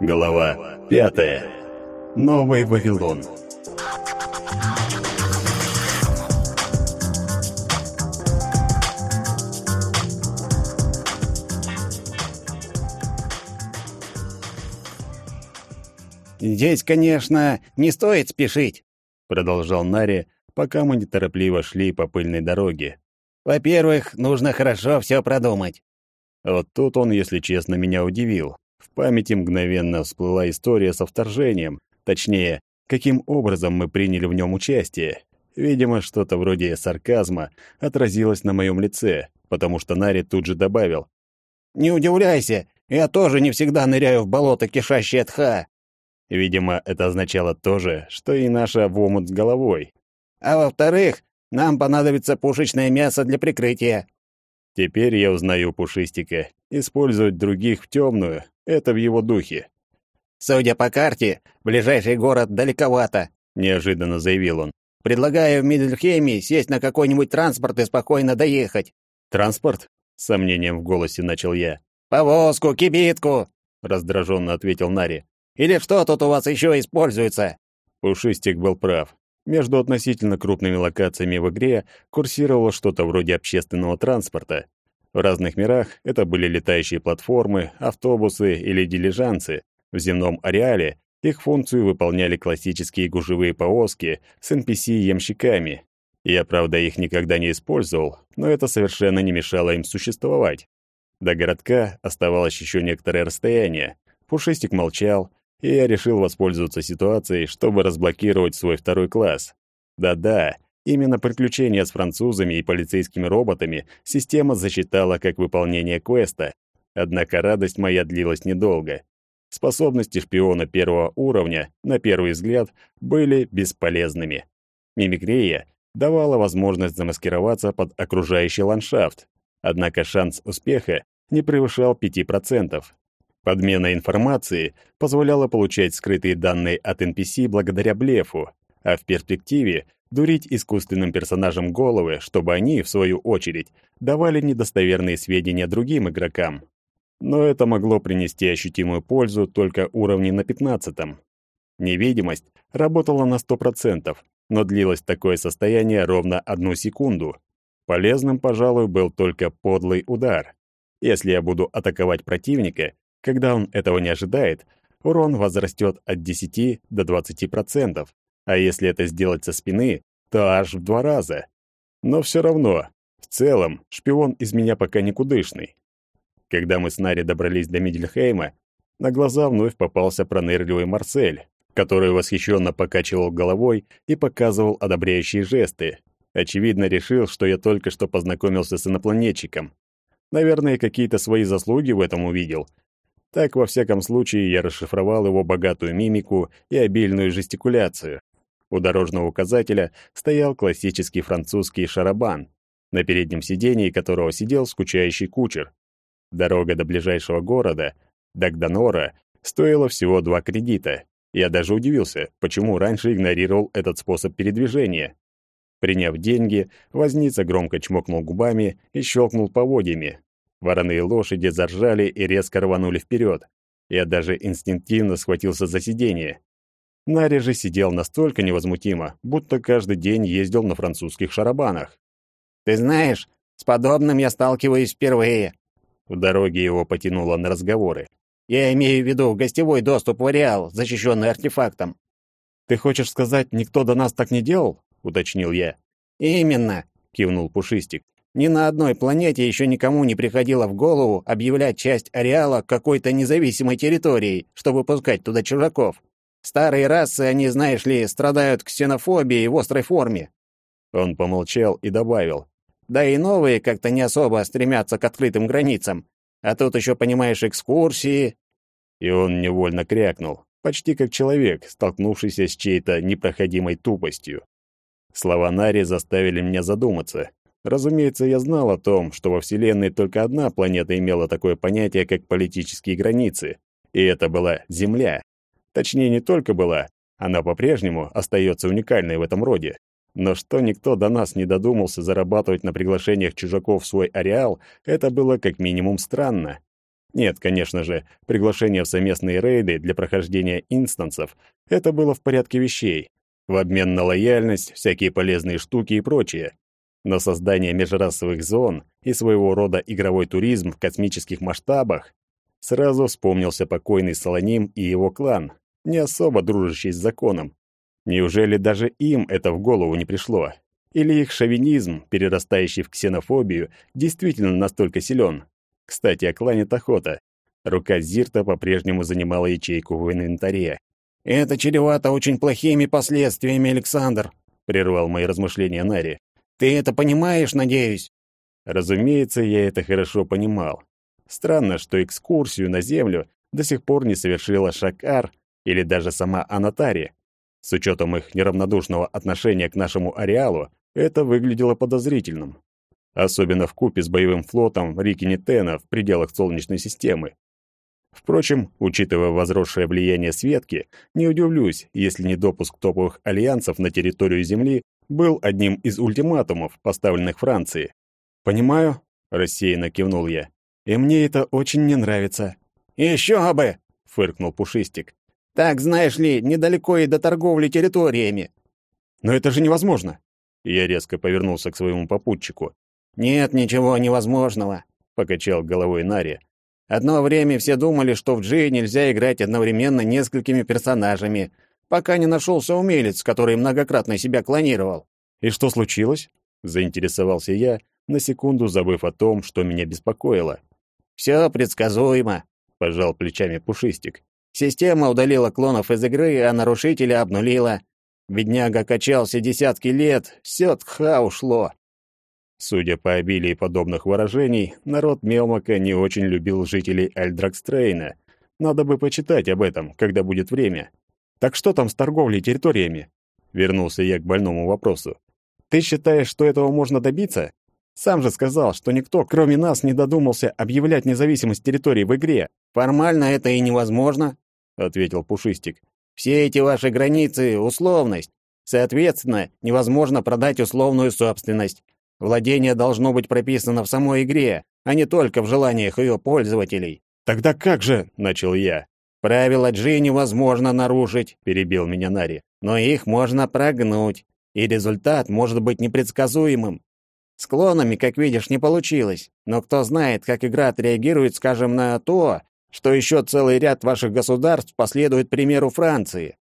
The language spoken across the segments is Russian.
Глава пятая. Новый Вавилон. «Здесь, конечно, не стоит спешить», — продолжал Нари, пока мы неторопливо шли по пыльной дороге. «Во-первых, нужно хорошо все продумать». Вот тут он, если честно, меня удивил. В памяти мгновенно всплыла история со вторжением, точнее, каким образом мы приняли в нем участие. Видимо, что-то вроде сарказма отразилось на моем лице, потому что Нари тут же добавил. «Не удивляйся, я тоже не всегда ныряю в болото, кишащее тха». Видимо, это означало то же, что и наша в омут с головой. «А во-вторых, нам понадобится пушечное мясо для прикрытия». Теперь я узнаю Пушистика. Использовать других в темную — это в его духе. «Судя по карте, ближайший город далековато», — неожиданно заявил он. «Предлагаю в Мидельхейме сесть на какой-нибудь транспорт и спокойно доехать». «Транспорт?» — с сомнением в голосе начал я. «Повозку, кибитку», — раздраженно ответил Нари. «Или что тут у вас еще используется?» Пушистик был прав. Между относительно крупными локациями в игре курсировало что-то вроде общественного транспорта. В разных мирах это были летающие платформы, автобусы или дилижансы. В земном ареале их функцию выполняли классические гужевые повозки с NPC-ямщиками. Я, правда, их никогда не использовал, но это совершенно не мешало им существовать. До городка оставалось еще некоторое расстояние. Пушистик молчал, и я решил воспользоваться ситуацией, чтобы разблокировать свой второй класс. Да-да, именно приключения с французами и полицейскими роботами система засчитала как выполнение квеста. Однако радость моя длилась недолго. Способности шпиона первого уровня, на первый взгляд, были бесполезными. Мимикрия давала возможность замаскироваться под окружающий ландшафт, однако шанс успеха не превышал 5%. Подмена информации позволяла получать скрытые данные от NPC благодаря блефу, а в перспективе дурить искусственным персонажам головы, чтобы они, в свою очередь, давали недостоверные сведения другим игрокам. Но это могло принести ощутимую пользу только уровне на 15 -м. Невидимость работала на 100%, но длилось такое состояние ровно одну секунду. Полезным, пожалуй, был только подлый удар. Если я буду атаковать противника, когда он этого не ожидает, урон возрастет от 10 до 20%, а если это сделать со спины, то аж в два раза. Но все равно, в целом, шпион из меня пока никудышный. Когда мы с Нари добрались до Мидельхейма, на глаза вновь попался пронырливый Марсель, который восхищенно покачивал головой и показывал одобряющие жесты. Очевидно, решил, что я только что познакомился с инопланетчиком. Наверное, какие-то свои заслуги в этом увидел — так, во всяком случае, я расшифровал его богатую мимику и обильную жестикуляцию. У дорожного указателя стоял классический французский шарабан, на переднем сидении которого сидел скучающий кучер. Дорога до ближайшего города, Дагданора, стоила всего два кредита. Я даже удивился, почему раньше игнорировал этот способ передвижения. Приняв деньги, возница громко чмокнул губами и щелкнул поводьями, Вороные лошади заржали и резко рванули вперед. Я даже инстинктивно схватился за сиденье. Нари же сидел настолько невозмутимо, будто каждый день ездил на французских шарабанах. «Ты знаешь, с подобным я сталкиваюсь впервые». В дороге его потянуло на разговоры. «Я имею в виду гостевой доступ в ареал, защищенный артефактом». «Ты хочешь сказать, никто до нас так не делал?» — уточнил я. «Именно», — кивнул Пушистик. Ни на одной планете еще никому не приходило в голову объявлять часть ареала какой-то независимой территорией, чтобы пускать туда чужаков. Старые расы, они, знаешь ли, страдают ксенофобией в острой форме. Он помолчал и добавил. Да и новые как-то не особо стремятся к открытым границам. А тут еще, понимаешь, экскурсии. И он невольно крякнул, почти как человек, столкнувшийся с чьей-то непроходимой тупостью. Слова Нари заставили меня задуматься, Разумеется, я знал о том, что во Вселенной только одна планета имела такое понятие, как политические границы, и это была Земля. Точнее, не только была, она по-прежнему остается уникальной в этом роде. Но что никто до нас не додумался зарабатывать на приглашениях чужаков в свой ареал, это было как минимум странно. Нет, конечно же, приглашение в совместные рейды для прохождения инстансов — это было в порядке вещей. В обмен на лояльность, всякие полезные штуки и прочее. Но создание межрасовых зон и своего рода игровой туризм в космических масштабах сразу вспомнился покойный Солоним и его клан, не особо дружащий с законом. Неужели даже им это в голову не пришло? Или их шовинизм, перерастающий в ксенофобию, действительно настолько силен? Кстати, о клане Тахота. Рука Зирта по-прежнему занимала ячейку в инвентаре. «Это чревато очень плохими последствиями, Александр», — прервал мои размышления Нари. «Ты это понимаешь, надеюсь?» Разумеется, я это хорошо понимал. Странно, что экскурсию на Землю до сих пор не совершила Шакар или даже сама Анатари. С учетом их неравнодушного отношения к нашему ареалу, это выглядело подозрительным. Особенно в купе с боевым флотом Рикини Тена в пределах Солнечной системы. Впрочем, учитывая возросшее влияние Светки, не удивлюсь, если недопуск топовых альянсов на территорию Земли был одним из ультиматумов, поставленных Франции. «Понимаю», — рассеянно кивнул я. «И мне это очень не нравится». «Еще бы!» — фыркнул Пушистик. «Так, знаешь ли, недалеко и до торговли территориями». «Но это же невозможно!» Я резко повернулся к своему попутчику. «Нет ничего невозможного», — покачал головой Нари. «Одно время все думали, что в Джи нельзя играть одновременно несколькими персонажами, пока не нашелся умелец, который многократно себя клонировал». «И что случилось?» — заинтересовался я, на секунду забыв о том, что меня беспокоило. «Все предсказуемо», — пожал плечами Пушистик. «Система удалила клонов из игры, а нарушителя обнулила. Бедняга качался десятки лет, все тха ушло. Судя по обилию подобных выражений, народ Мелмака не очень любил жителей Альдракстрейна. Надо бы почитать об этом, когда будет время. Так что там с торговлей территориями? Вернулся я к больному вопросу. Ты считаешь, что этого можно добиться? Сам же сказал, что никто, кроме нас, не додумался объявлять независимость территории в игре. Формально это и невозможно, ответил Пушистик. Все эти ваши границы — условность. Соответственно, невозможно продать условную собственность. Владение должно быть прописано в самой игре, а не только в желаниях ее пользователей. «Тогда как же?» — начал я. «Правила G невозможно нарушить», — перебил меня Нари. «Но их можно прогнуть, и результат может быть непредсказуемым. С клонами, как видишь, не получилось, но кто знает, как игра отреагирует, скажем, на то, что еще целый ряд ваших государств последует примеру Франции.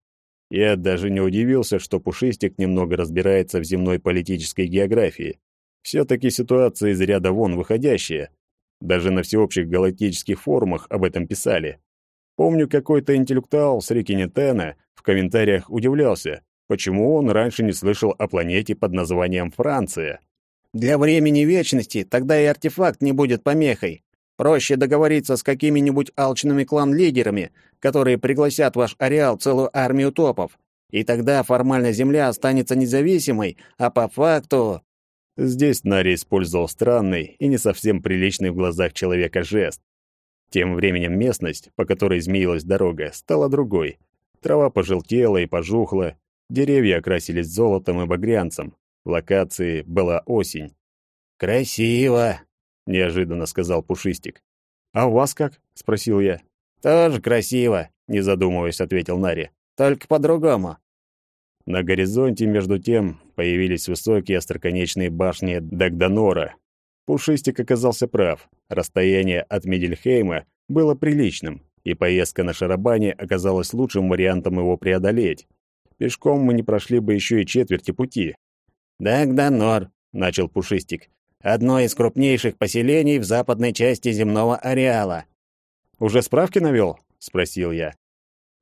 Я даже не удивился, что Пушистик немного разбирается в земной политической географии. Все-таки ситуация из ряда вон выходящая. Даже на всеобщих галактических форумах об этом писали. Помню, какой-то интеллектуал с Рикинетена в комментариях удивлялся, почему он раньше не слышал о планете под названием Франция. «Для времени вечности тогда и артефакт не будет помехой», Проще договориться с какими-нибудь алчными клан-лидерами, которые пригласят ваш ареал целую армию топов. И тогда формально Земля останется независимой, а по факту...» Здесь Нари использовал странный и не совсем приличный в глазах человека жест. Тем временем местность, по которой змеилась дорога, стала другой. Трава пожелтела и пожухла, деревья окрасились золотом и багрянцем. В локации была осень. «Красиво!» — неожиданно сказал Пушистик. «А у вас как?» — спросил я. «Тоже красиво», — не задумываясь, ответил Нари. «Только по-другому». На горизонте, между тем, появились высокие остроконечные башни Дагданора. Пушистик оказался прав. Расстояние от Мидельхейма было приличным, и поездка на шарабане оказалась лучшим вариантом его преодолеть. Пешком мы не прошли бы еще и четверти пути. «Дагданор», — начал Пушистик, одно из крупнейших поселений в западной части земного ареала. «Уже справки навел?» — спросил я.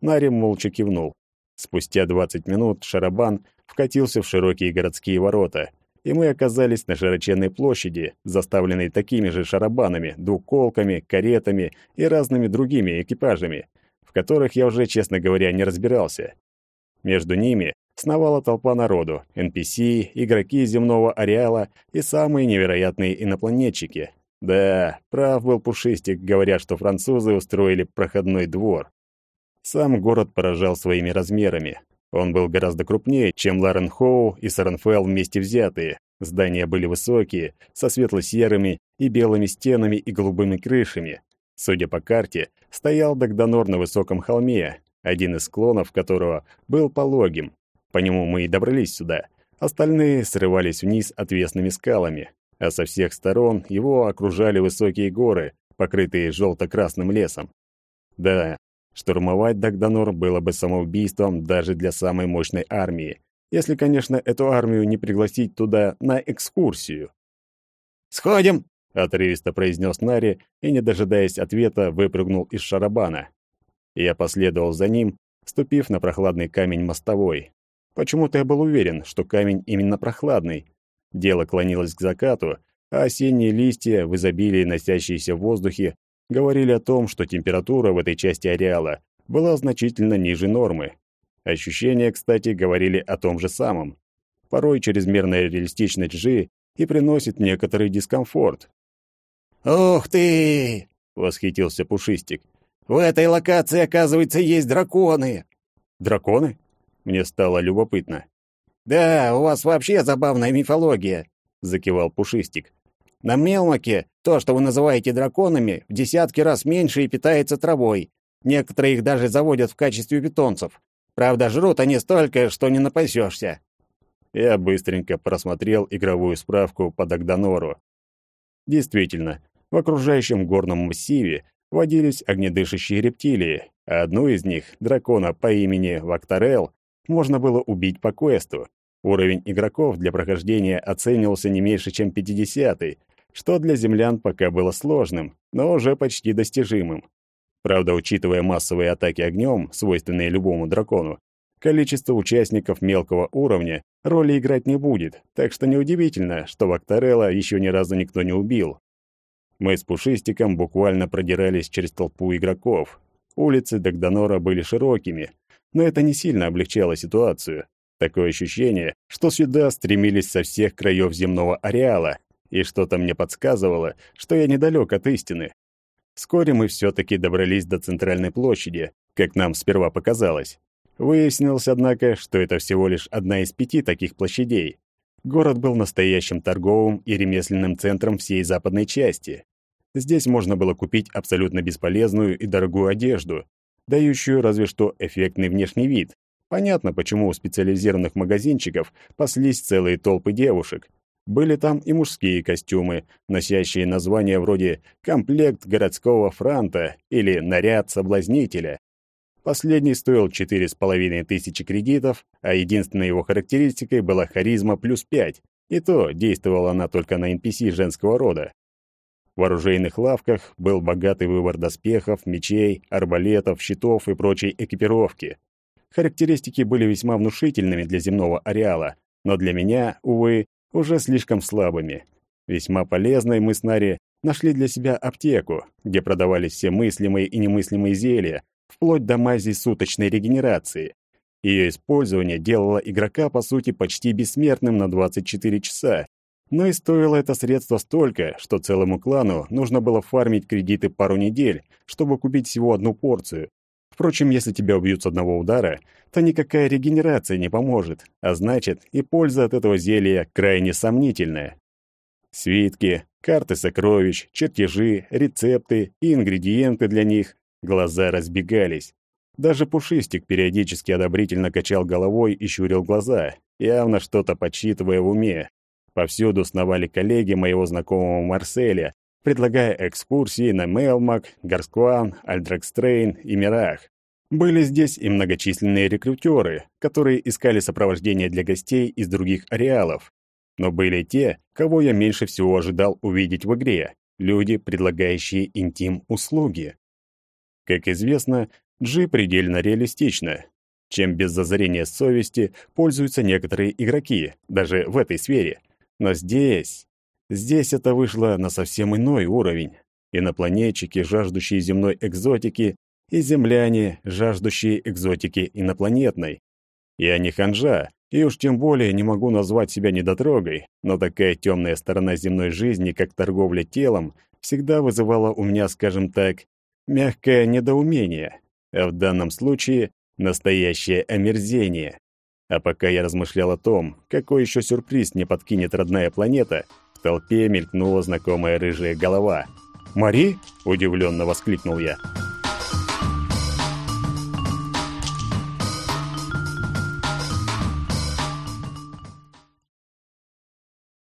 Нарим молча кивнул. Спустя двадцать минут Шарабан вкатился в широкие городские ворота, и мы оказались на широченной площади, заставленной такими же шарабанами, двуколками, каретами и разными другими экипажами, в которых я уже, честно говоря, не разбирался. Между ними сновала толпа народу, NPC, игроки земного ареала и самые невероятные инопланетчики. Да, прав был Пушистик, говоря, что французы устроили проходной двор. Сам город поражал своими размерами. Он был гораздо крупнее, чем Ларенхоу и Саренфелл вместе взятые. Здания были высокие, со светло-серыми и белыми стенами и голубыми крышами. Судя по карте, стоял Дагданор на высоком холме, один из склонов которого был пологим. По нему мы и добрались сюда. Остальные срывались вниз отвесными скалами, а со всех сторон его окружали высокие горы, покрытые желто-красным лесом. Да, штурмовать Дагданор было бы самоубийством даже для самой мощной армии, если, конечно, эту армию не пригласить туда на экскурсию. «Сходим!» — отрывисто произнес Нари и, не дожидаясь ответа, выпрыгнул из шарабана. Я последовал за ним, ступив на прохладный камень мостовой. Почему-то я был уверен, что камень именно прохладный. Дело клонилось к закату, а осенние листья, в изобилии носящиеся в воздухе, говорили о том, что температура в этой части ареала была значительно ниже нормы. Ощущения, кстати, говорили о том же самом. Порой чрезмерная реалистичность Джи и приносит некоторый дискомфорт. «Ух ты!» — восхитился Пушистик. «В этой локации, оказывается, есть драконы!» «Драконы?» Мне стало любопытно. «Да, у вас вообще забавная мифология», — закивал Пушистик. «На Мелмаке то, что вы называете драконами, в десятки раз меньше и питается травой. Некоторые их даже заводят в качестве питомцев. Правда, жрут они столько, что не напасешься». Я быстренько просмотрел игровую справку по Дагдонору. Действительно, в окружающем горном массиве водились огнедышащие рептилии, а одну из них, дракона по имени Вактарел, можно было убить по квесту. Уровень игроков для прохождения оценивался не меньше, чем 50-й, что для землян пока было сложным, но уже почти достижимым. Правда, учитывая массовые атаки огнем, свойственные любому дракону, количество участников мелкого уровня роли играть не будет, так что неудивительно, что Вакторелла еще ни разу никто не убил. Мы с Пушистиком буквально продирались через толпу игроков. Улицы Дагдонора были широкими, но это не сильно облегчало ситуацию. Такое ощущение, что сюда стремились со всех краев земного ареала, и что-то мне подсказывало, что я недалек от истины. Вскоре мы все-таки добрались до центральной площади, как нам сперва показалось. Выяснилось, однако, что это всего лишь одна из пяти таких площадей. Город был настоящим торговым и ремесленным центром всей западной части. Здесь можно было купить абсолютно бесполезную и дорогую одежду, дающую разве что эффектный внешний вид. Понятно, почему у специализированных магазинчиков паслись целые толпы девушек. Были там и мужские костюмы, носящие названия вроде «комплект городского франта» или «наряд соблазнителя». Последний стоил четыре с половиной тысячи кредитов, а единственной его характеристикой была харизма плюс пять, и то действовала она только на NPC женского рода. В оружейных лавках был богатый выбор доспехов, мечей, арбалетов, щитов и прочей экипировки. Характеристики были весьма внушительными для земного ареала, но для меня, увы, уже слишком слабыми. Весьма полезной мы с Нари нашли для себя аптеку, где продавались все мыслимые и немыслимые зелья, вплоть до мази суточной регенерации. Ее использование делало игрока, по сути, почти бессмертным на 24 часа, но и стоило это средство столько, что целому клану нужно было фармить кредиты пару недель, чтобы купить всего одну порцию. Впрочем, если тебя убьют с одного удара, то никакая регенерация не поможет, а значит, и польза от этого зелья крайне сомнительная. Свитки, карты сокровищ, чертежи, рецепты и ингредиенты для них, глаза разбегались. Даже Пушистик периодически одобрительно качал головой и щурил глаза, явно что-то подсчитывая в уме. Повсюду сновали коллеги моего знакомого Марселя, предлагая экскурсии на Мелмак, Гарскван, Альдрекстрейн и Мирах. Были здесь и многочисленные рекрутеры, которые искали сопровождение для гостей из других ареалов. Но были те, кого я меньше всего ожидал увидеть в игре — люди, предлагающие интим-услуги. Как известно, G предельно реалистично, чем без зазрения совести пользуются некоторые игроки, даже в этой сфере — но здесь... Здесь это вышло на совсем иной уровень. Инопланетчики, жаждущие земной экзотики, и земляне, жаждущие экзотики инопланетной. Я не ханжа, и уж тем более не могу назвать себя недотрогой, но такая темная сторона земной жизни, как торговля телом, всегда вызывала у меня, скажем так, мягкое недоумение, а в данном случае настоящее омерзение. А пока я размышлял о том, какой еще сюрприз мне подкинет родная планета, в толпе мелькнула знакомая рыжая голова. «Мари?» — удивленно воскликнул я.